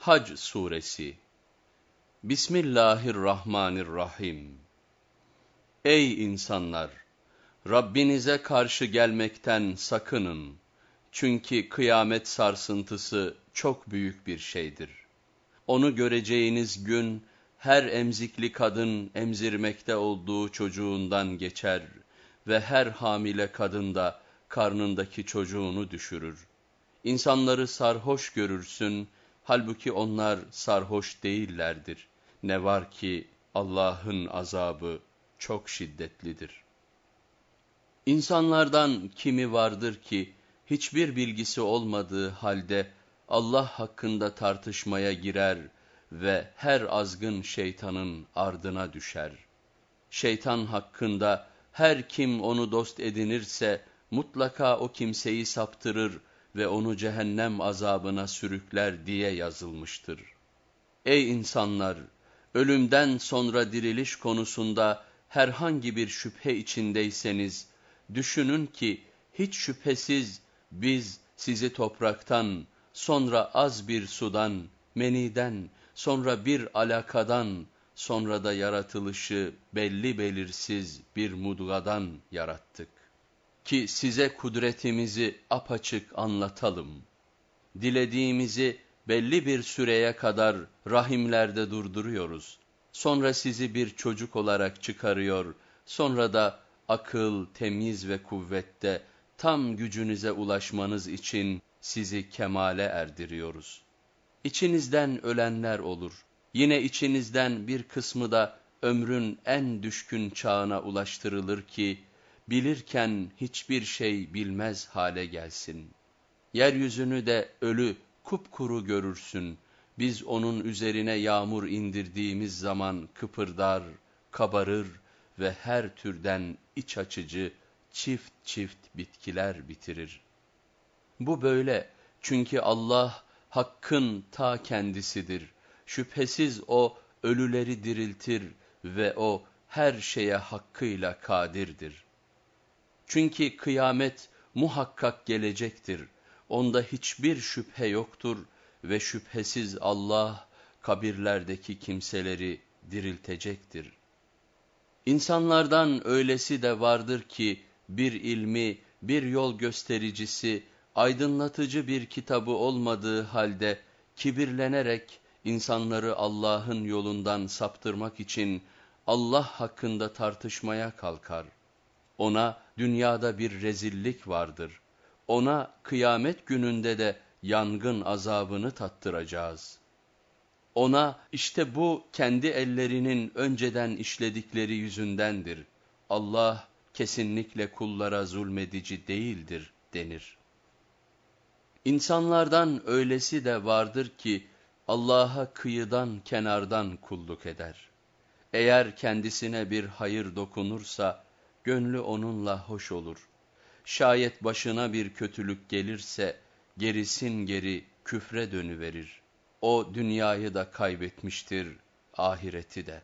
Hac Suresi Bismillahirrahmanirrahim Ey insanlar! Rabbinize karşı gelmekten sakının. Çünkü kıyamet sarsıntısı çok büyük bir şeydir. Onu göreceğiniz gün, her emzikli kadın emzirmekte olduğu çocuğundan geçer ve her hamile kadın da karnındaki çocuğunu düşürür. İnsanları sarhoş görürsün, halbuki onlar sarhoş değillerdir. Ne var ki Allah'ın azabı çok şiddetlidir. İnsanlardan kimi vardır ki, hiçbir bilgisi olmadığı halde Allah hakkında tartışmaya girer ve her azgın şeytanın ardına düşer. Şeytan hakkında her kim onu dost edinirse mutlaka o kimseyi saptırır ve onu cehennem azabına sürükler diye yazılmıştır. Ey insanlar! Ölümden sonra diriliş konusunda herhangi bir şüphe içindeyseniz, düşünün ki hiç şüphesiz biz sizi topraktan, sonra az bir sudan, meniden, sonra bir alakadan, sonra da yaratılışı belli belirsiz bir mudgadan yarattık. Ki size kudretimizi apaçık anlatalım. Dilediğimizi belli bir süreye kadar rahimlerde durduruyoruz. Sonra sizi bir çocuk olarak çıkarıyor, sonra da akıl, temiz ve kuvvette tam gücünüze ulaşmanız için sizi kemale erdiriyoruz. İçinizden ölenler olur. Yine içinizden bir kısmı da ömrün en düşkün çağına ulaştırılır ki, bilirken hiçbir şey bilmez hale gelsin. Yeryüzünü de ölü, kupkuru görürsün. Biz onun üzerine yağmur indirdiğimiz zaman kıpırdar, kabarır ve her türden iç açıcı, çift çift bitkiler bitirir. Bu böyle çünkü Allah hakkın ta kendisidir. Şüphesiz o ölüleri diriltir ve o her şeye hakkıyla kadirdir. Çünkü kıyamet muhakkak gelecektir. Onda hiçbir şüphe yoktur ve şüphesiz Allah kabirlerdeki kimseleri diriltecektir. İnsanlardan öylesi de vardır ki bir ilmi, bir yol göstericisi, aydınlatıcı bir kitabı olmadığı halde kibirlenerek insanları Allah'ın yolundan saptırmak için Allah hakkında tartışmaya kalkar. Ona dünyada bir rezillik vardır. Ona kıyamet gününde de yangın azabını tattıracağız. Ona işte bu kendi ellerinin önceden işledikleri yüzündendir. Allah kesinlikle kullara zulmedici değildir denir. İnsanlardan öylesi de vardır ki Allah'a kıyıdan kenardan kulluk eder. Eğer kendisine bir hayır dokunursa gönlü onunla hoş olur. Şayet başına bir kötülük gelirse gerisin geri küfre dönüverir. O dünyayı da kaybetmiştir, ahireti de.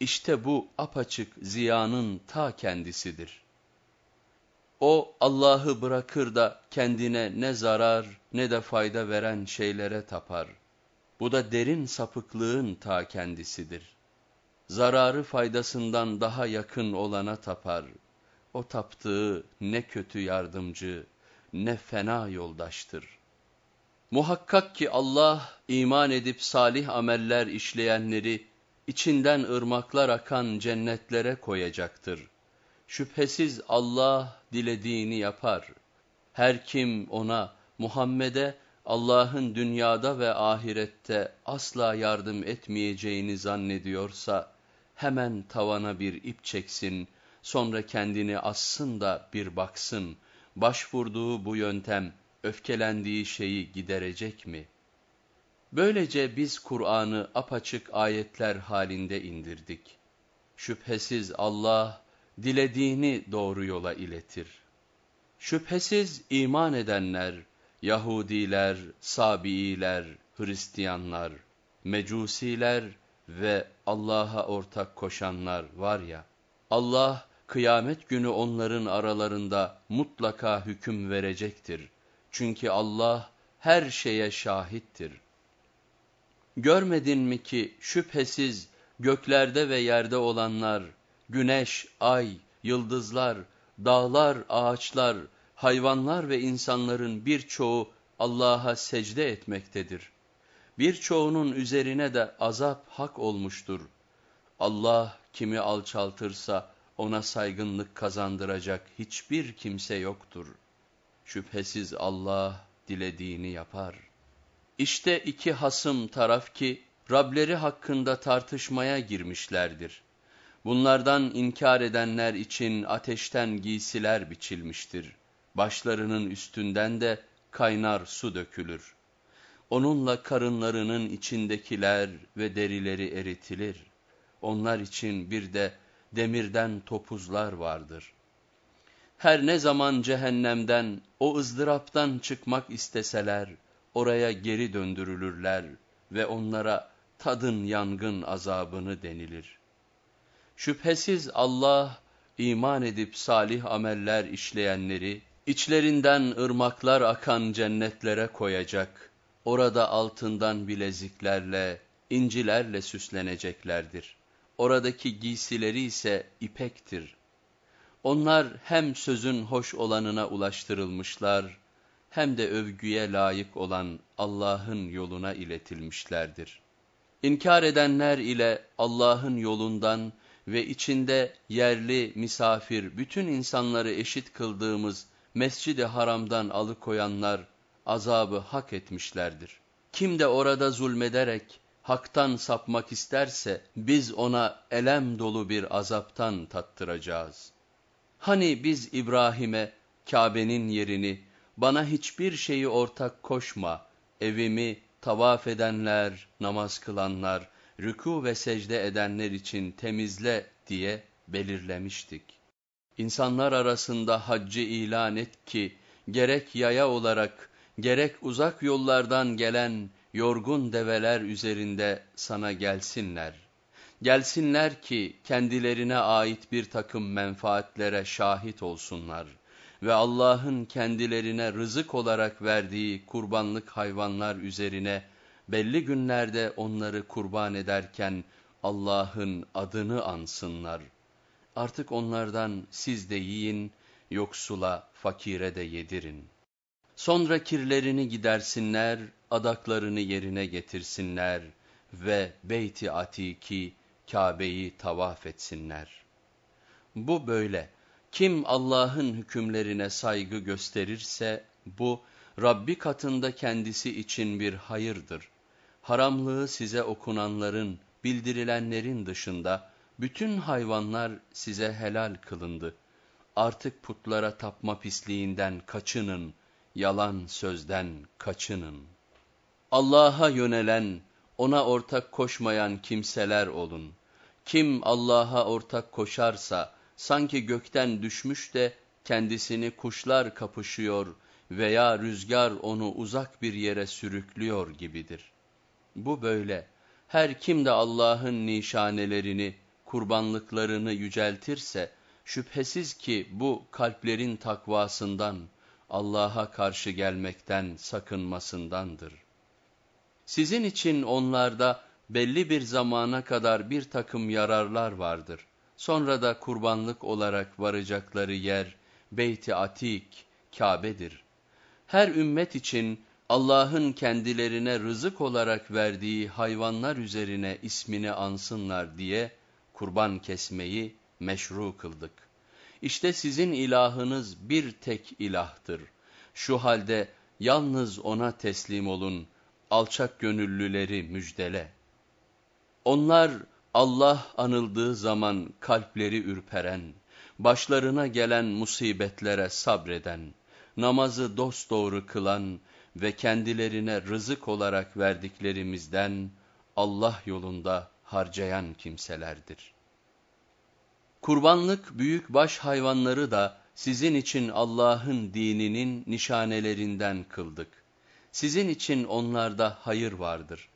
İşte bu apaçık ziyanın ta kendisidir. O Allah'ı bırakır da kendine ne zarar ne de fayda veren şeylere tapar. Bu da derin sapıklığın ta kendisidir. Zararı faydasından daha yakın olana tapar. O taptığı ne kötü yardımcı ne fena yoldaştır. Muhakkak ki Allah iman edip salih ameller işleyenleri içinden ırmaklar akan cennetlere koyacaktır. Şüphesiz Allah dilediğini yapar. Her kim ona, Muhammed'e Allah'ın dünyada ve ahirette asla yardım etmeyeceğini zannediyorsa, hemen tavana bir ip çeksin, sonra kendini assın da bir baksın, başvurduğu bu yöntem, öfkelendiği şeyi giderecek mi?'' Böylece biz Kur'an'ı apaçık ayetler halinde indirdik. Şüphesiz Allah dilediğini doğru yola iletir. Şüphesiz iman edenler, Yahudiler, Sabiiler, Hristiyanlar, Mecusiler ve Allah'a ortak koşanlar var ya, Allah kıyamet günü onların aralarında mutlaka hüküm verecektir. Çünkü Allah her şeye şahittir. Görmedin mi ki şüphesiz göklerde ve yerde olanlar, güneş, ay, yıldızlar, dağlar, ağaçlar, hayvanlar ve insanların birçoğu Allah'a secde etmektedir. Birçoğunun üzerine de azap hak olmuştur. Allah kimi alçaltırsa ona saygınlık kazandıracak hiçbir kimse yoktur. Şüphesiz Allah dilediğini yapar. İşte iki hasım taraf ki Rableri hakkında tartışmaya girmişlerdir. Bunlardan inkar edenler için ateşten giysiler biçilmiştir. Başlarının üstünden de kaynar su dökülür. Onunla karınlarının içindekiler ve derileri eritilir. Onlar için bir de demirden topuzlar vardır. Her ne zaman cehennemden, o ızdıraptan çıkmak isteseler, oraya geri döndürülürler ve onlara tadın yangın azabını denilir. Şüphesiz Allah, iman edip salih ameller işleyenleri, içlerinden ırmaklar akan cennetlere koyacak, orada altından bileziklerle, incilerle süsleneceklerdir. Oradaki giysileri ise ipektir. Onlar hem sözün hoş olanına ulaştırılmışlar, hem de övgüye layık olan Allah'ın yoluna iletilmişlerdir. İnkar edenler ile Allah'ın yolundan ve içinde yerli, misafir, bütün insanları eşit kıldığımız mescid-i haramdan alıkoyanlar azabı hak etmişlerdir. Kim de orada zulmederek haktan sapmak isterse biz ona elem dolu bir azaptan tattıracağız. Hani biz İbrahim'e Kabe'nin yerini bana hiçbir şeyi ortak koşma, evimi tavaf edenler, namaz kılanlar, rükû ve secde edenler için temizle diye belirlemiştik. İnsanlar arasında haccı ilan et ki gerek yaya olarak gerek uzak yollardan gelen yorgun develer üzerinde sana gelsinler. Gelsinler ki kendilerine ait bir takım menfaatlere şahit olsunlar ve Allah'ın kendilerine rızık olarak verdiği kurbanlık hayvanlar üzerine belli günlerde onları kurban ederken Allah'ın adını ansınlar. Artık onlardan siz de yiyin, yoksula, fakire de yedirin. Sonra kirlerini gidersinler, adaklarını yerine getirsinler ve Beyt-i Atiki, Kabe'yi tavaf etsinler. Bu böyle. Kim Allah'ın hükümlerine saygı gösterirse, bu Rabbi katında kendisi için bir hayırdır. Haramlığı size okunanların, bildirilenlerin dışında, bütün hayvanlar size helal kılındı. Artık putlara tapma pisliğinden kaçının, yalan sözden kaçının. Allah'a yönelen, ona ortak koşmayan kimseler olun. Kim Allah'a ortak koşarsa, sanki gökten düşmüş de kendisini kuşlar kapışıyor veya rüzgar onu uzak bir yere sürüklüyor gibidir. Bu böyle. Her kim de Allah'ın nişanelerini, kurbanlıklarını yüceltirse, şüphesiz ki bu kalplerin takvasından, Allah'a karşı gelmekten sakınmasındandır. Sizin için onlarda belli bir zamana kadar bir takım yararlar vardır. Sonra da kurbanlık olarak varacakları yer Beyt-i Atik, Kabe'dir. Her ümmet için Allah'ın kendilerine rızık olarak verdiği hayvanlar üzerine ismini ansınlar diye kurban kesmeyi meşru kıldık. İşte sizin ilahınız bir tek ilahtır. Şu halde yalnız ona teslim olun, alçak gönüllüleri müjdele. Onlar Allah anıldığı zaman kalpleri ürperen, başlarına gelen musibetlere sabreden, namazı dosdoğru kılan ve kendilerine rızık olarak verdiklerimizden Allah yolunda harcayan kimselerdir. Kurbanlık büyük baş hayvanları da sizin için Allah'ın dininin nişanelerinden kıldık. Sizin için onlarda hayır vardır.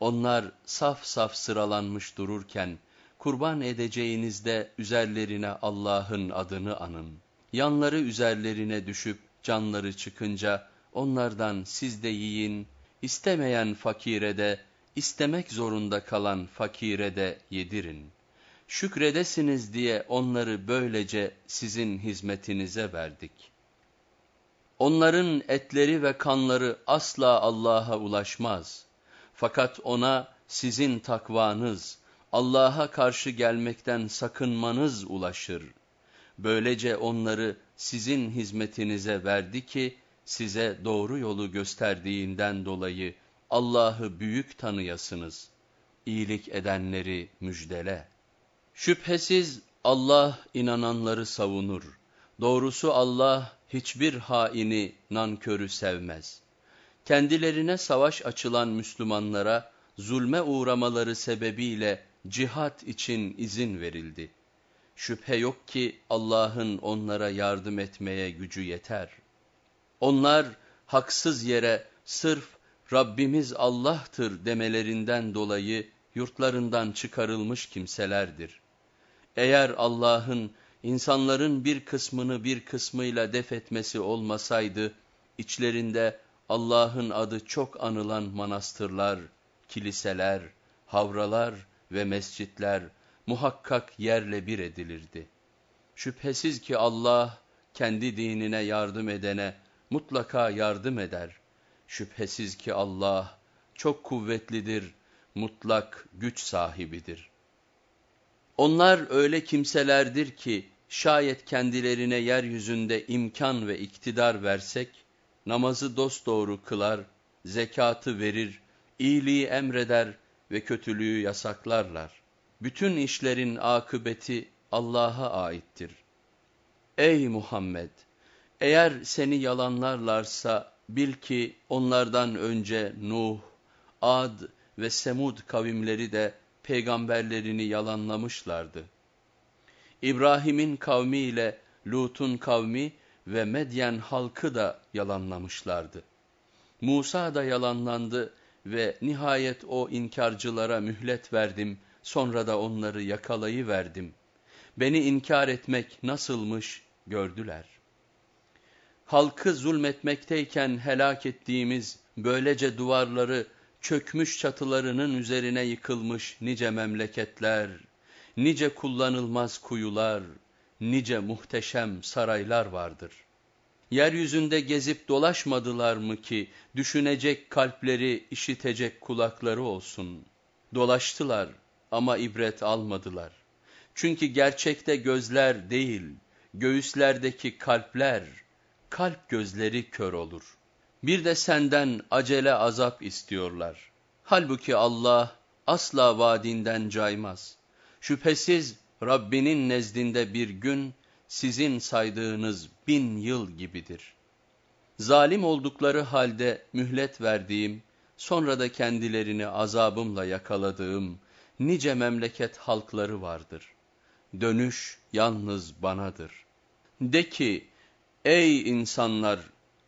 Onlar saf saf sıralanmış dururken, kurban edeceğinizde üzerlerine Allah'ın adını anın. Yanları üzerlerine düşüp canları çıkınca onlardan siz de yiyin, istemeyen fakire de, istemek zorunda kalan fakire de yedirin. Şükredesiniz diye onları böylece sizin hizmetinize verdik. Onların etleri ve kanları asla Allah'a ulaşmaz. Fakat ona sizin takvanız, Allah'a karşı gelmekten sakınmanız ulaşır. Böylece onları sizin hizmetinize verdi ki, size doğru yolu gösterdiğinden dolayı Allah'ı büyük tanıyasınız. İyilik edenleri müjdele. Şüphesiz Allah inananları savunur. Doğrusu Allah hiçbir haini, nankörü sevmez. Kendilerine savaş açılan Müslümanlara zulme uğramaları sebebiyle cihat için izin verildi. Şüphe yok ki Allah'ın onlara yardım etmeye gücü yeter. Onlar haksız yere sırf Rabbimiz Allah'tır demelerinden dolayı yurtlarından çıkarılmış kimselerdir. Eğer Allah'ın insanların bir kısmını bir kısmıyla def etmesi olmasaydı, içlerinde Allah'ın adı çok anılan manastırlar, kiliseler, havralar ve mescitler muhakkak yerle bir edilirdi. Şüphesiz ki Allah kendi dinine yardım edene mutlaka yardım eder. Şüphesiz ki Allah çok kuvvetlidir, mutlak güç sahibidir. Onlar öyle kimselerdir ki şayet kendilerine yeryüzünde imkan ve iktidar versek, namazı dosdoğru kılar, zekatı verir, iyiliği emreder ve kötülüğü yasaklarlar. Bütün işlerin akıbeti Allah'a aittir. Ey Muhammed! Eğer seni yalanlarlarsa bil ki onlardan önce Nuh, Ad ve Semud kavimleri de peygamberlerini yalanlamışlardı. İbrahim'in kavmi ile Lut'un kavmi ve Medyen halkı da yalanlamışlardı. Musa da yalanlandı ve nihayet o inkarcılara mühlet verdim, sonra da onları yakalayıverdim. Beni inkar etmek nasılmış gördüler. Halkı zulmetmekteyken helak ettiğimiz böylece duvarları çökmüş çatılarının üzerine yıkılmış nice memleketler, nice kullanılmaz kuyular, nice muhteşem saraylar vardır. Yeryüzünde gezip dolaşmadılar mı ki düşünecek kalpleri, işitecek kulakları olsun? Dolaştılar ama ibret almadılar. Çünkü gerçekte gözler değil, göğüslerdeki kalpler, kalp gözleri kör olur. Bir de senden acele azap istiyorlar. Halbuki Allah asla vaadinden caymaz. Şüphesiz Rabbinin nezdinde bir gün sizin saydığınız bin yıl gibidir. Zalim oldukları halde mühlet verdiğim, sonra da kendilerini azabımla yakaladığım nice memleket halkları vardır. Dönüş yalnız banadır. De ki, ey insanlar!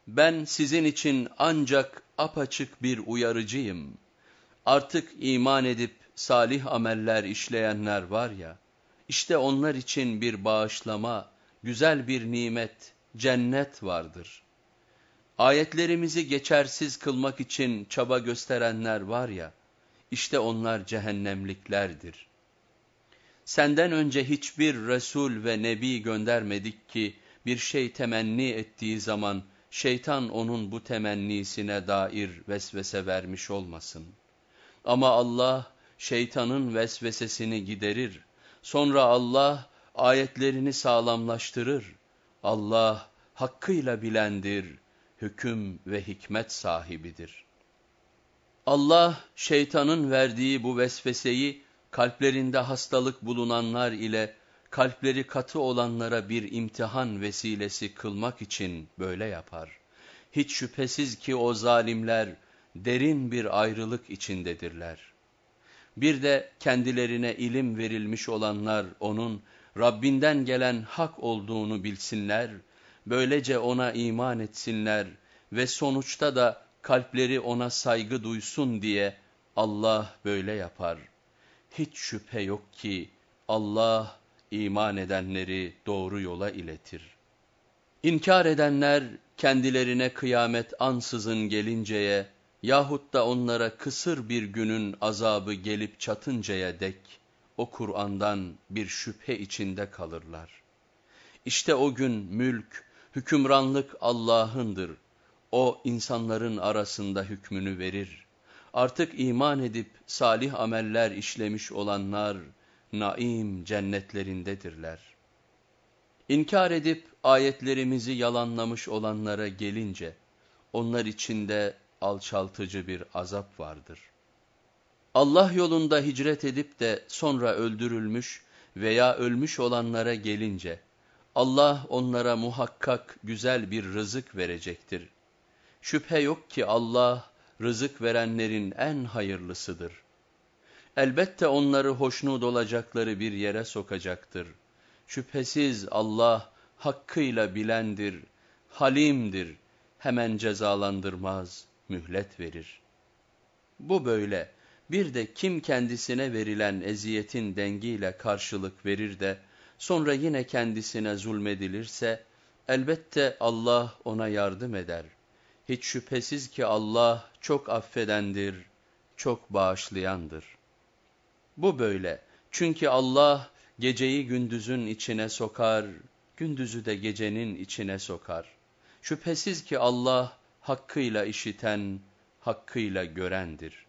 Ben sizin için ancak apaçık bir uyarıcıyım. Artık iman edip salih ameller işleyenler var ya, işte onlar için bir bağışlama, güzel bir nimet, cennet vardır. Ayetlerimizi geçersiz kılmak için çaba gösterenler var ya, işte onlar cehennemliklerdir. Senden önce hiçbir Resul ve Nebi göndermedik ki, bir şey temenni ettiği zaman, şeytan onun bu temennisine dair vesvese vermiş olmasın. Ama Allah şeytanın vesvesesini giderir. Sonra Allah ayetlerini sağlamlaştırır. Allah hakkıyla bilendir, hüküm ve hikmet sahibidir. Allah şeytanın verdiği bu vesveseyi kalplerinde hastalık bulunanlar ile kalpleri katı olanlara bir imtihan vesilesi kılmak için böyle yapar. Hiç şüphesiz ki o zalimler derin bir ayrılık içindedirler. Bir de kendilerine ilim verilmiş olanlar onun Rabbinden gelen hak olduğunu bilsinler, böylece ona iman etsinler ve sonuçta da kalpleri ona saygı duysun diye Allah böyle yapar. Hiç şüphe yok ki Allah iman edenleri doğru yola iletir. İnkar edenler kendilerine kıyamet ansızın gelinceye yahut da onlara kısır bir günün azabı gelip çatıncaya dek o Kur'an'dan bir şüphe içinde kalırlar. İşte o gün mülk, hükümranlık Allah'ındır. O insanların arasında hükmünü verir. Artık iman edip salih ameller işlemiş olanlar naim cennetlerindedirler. İnkar edip ayetlerimizi yalanlamış olanlara gelince onlar içinde alçaltıcı bir azap vardır. Allah yolunda hicret edip de sonra öldürülmüş veya ölmüş olanlara gelince Allah onlara muhakkak güzel bir rızık verecektir. Şüphe yok ki Allah rızık verenlerin en hayırlısıdır. Elbette onları hoşnut olacakları bir yere sokacaktır. Şüphesiz Allah hakkıyla bilendir, halimdir, hemen cezalandırmaz, mühlet verir. Bu böyle, bir de kim kendisine verilen eziyetin dengiyle karşılık verir de, sonra yine kendisine zulmedilirse, elbette Allah ona yardım eder. Hiç şüphesiz ki Allah çok affedendir, çok bağışlayandır. Bu böyle, çünkü Allah geceyi gündüzün içine sokar, gündüzü de gecenin içine sokar. Şüphesiz ki Allah hakkıyla işiten, hakkıyla görendir.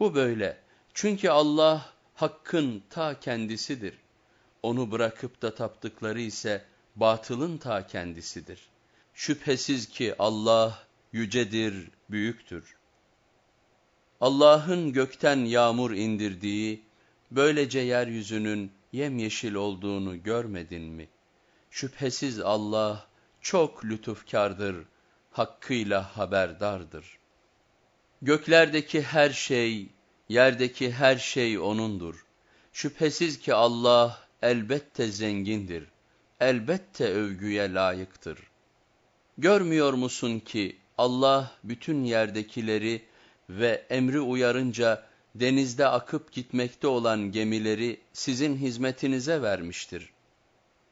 Bu böyle, çünkü Allah hakkın ta kendisidir. Onu bırakıp da taptıkları ise batılın ta kendisidir. Şüphesiz ki Allah yücedir, büyüktür. Allah'ın gökten yağmur indirdiği, böylece yeryüzünün yemyeşil olduğunu görmedin mi? Şüphesiz Allah çok lütufkardır, hakkıyla haberdardır. Göklerdeki her şey, yerdeki her şey O'nundur. Şüphesiz ki Allah elbette zengindir, elbette övgüye layıktır. Görmüyor musun ki Allah bütün yerdekileri ve emri uyarınca denizde akıp gitmekte olan gemileri sizin hizmetinize vermiştir.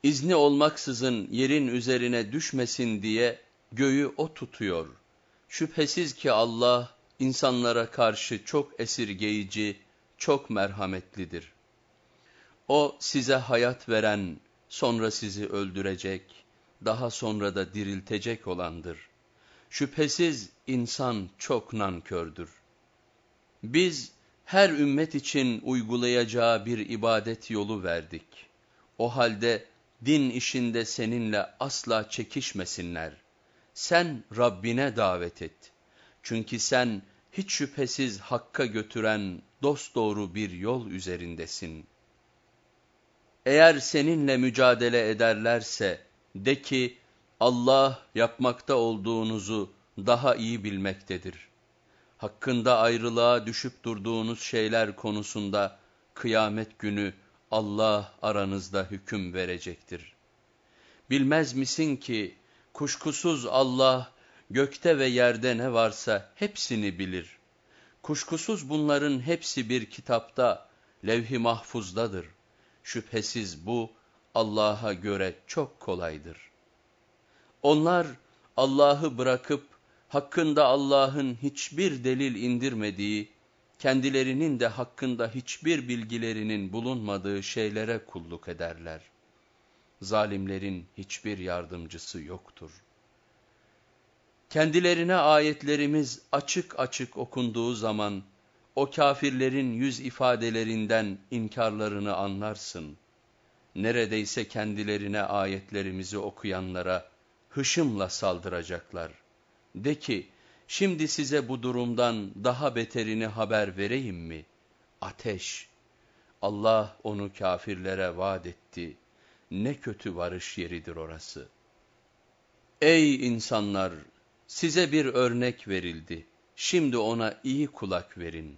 İzni olmaksızın yerin üzerine düşmesin diye göğü o tutuyor. Şüphesiz ki Allah insanlara karşı çok esirgeyici, çok merhametlidir. O size hayat veren, sonra sizi öldürecek, daha sonra da diriltecek olandır. Şüphesiz insan çok nankördür. Biz her ümmet için uygulayacağı bir ibadet yolu verdik. O halde din işinde seninle asla çekişmesinler. Sen Rabbine davet et. Çünkü sen hiç şüphesiz hakka götüren dosdoğru bir yol üzerindesin. Eğer seninle mücadele ederlerse de ki Allah yapmakta olduğunuzu daha iyi bilmektedir. Hakkında ayrılığa düşüp durduğunuz şeyler konusunda kıyamet günü Allah aranızda hüküm verecektir. Bilmez misin ki kuşkusuz Allah gökte ve yerde ne varsa hepsini bilir. Kuşkusuz bunların hepsi bir kitapta, levh-i mahfuzdadır. Şüphesiz bu Allah'a göre çok kolaydır. Onlar Allah'ı bırakıp hakkında Allah'ın hiçbir delil indirmediği, kendilerinin de hakkında hiçbir bilgilerinin bulunmadığı şeylere kulluk ederler. Zalimlerin hiçbir yardımcısı yoktur. Kendilerine ayetlerimiz açık açık okunduğu zaman, o kafirlerin yüz ifadelerinden inkarlarını anlarsın. Neredeyse kendilerine ayetlerimizi okuyanlara hışımla saldıracaklar. De ki, Şimdi size bu durumdan daha beterini haber vereyim mi? Ateş. Allah onu kafirlere vaat etti. Ne kötü varış yeridir orası. Ey insanlar! Size bir örnek verildi. Şimdi ona iyi kulak verin.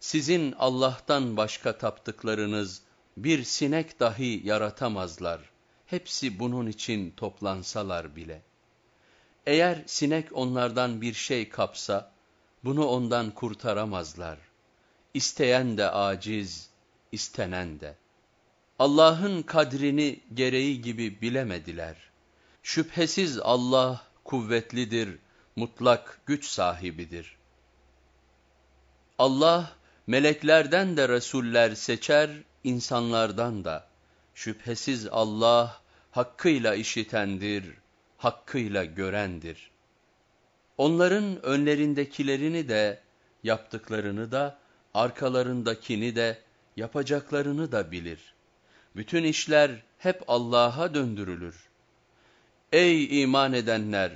Sizin Allah'tan başka taptıklarınız bir sinek dahi yaratamazlar. Hepsi bunun için toplansalar bile.'' Eğer sinek onlardan bir şey kapsa, bunu ondan kurtaramazlar. İsteyen de aciz, istenen de. Allah'ın kadrini gereği gibi bilemediler. Şüphesiz Allah kuvvetlidir, mutlak güç sahibidir. Allah, meleklerden de Resuller seçer, insanlardan da. Şüphesiz Allah, hakkıyla işitendir, hakkıyla görendir. Onların önlerindekilerini de, yaptıklarını da, arkalarındakini de, yapacaklarını da bilir. Bütün işler hep Allah'a döndürülür. Ey iman edenler!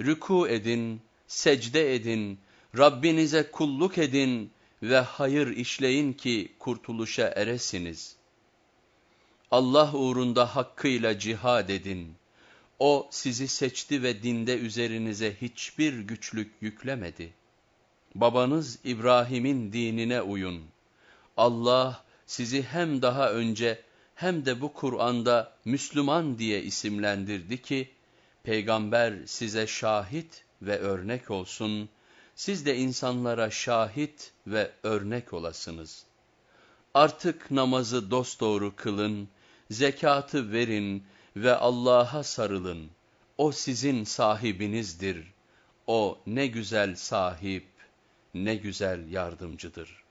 Rüku edin, secde edin, Rabbinize kulluk edin ve hayır işleyin ki kurtuluşa eresiniz. Allah uğrunda hakkıyla cihad edin. O sizi seçti ve dinde üzerinize hiçbir güçlük yüklemedi. Babanız İbrahim'in dinine uyun. Allah sizi hem daha önce hem de bu Kur'an'da Müslüman diye isimlendirdi ki, Peygamber size şahit ve örnek olsun, siz de insanlara şahit ve örnek olasınız. Artık namazı dosdoğru kılın, zekatı verin ve Allah'a sarılın. O sizin sahibinizdir. O ne güzel sahip, ne güzel yardımcıdır.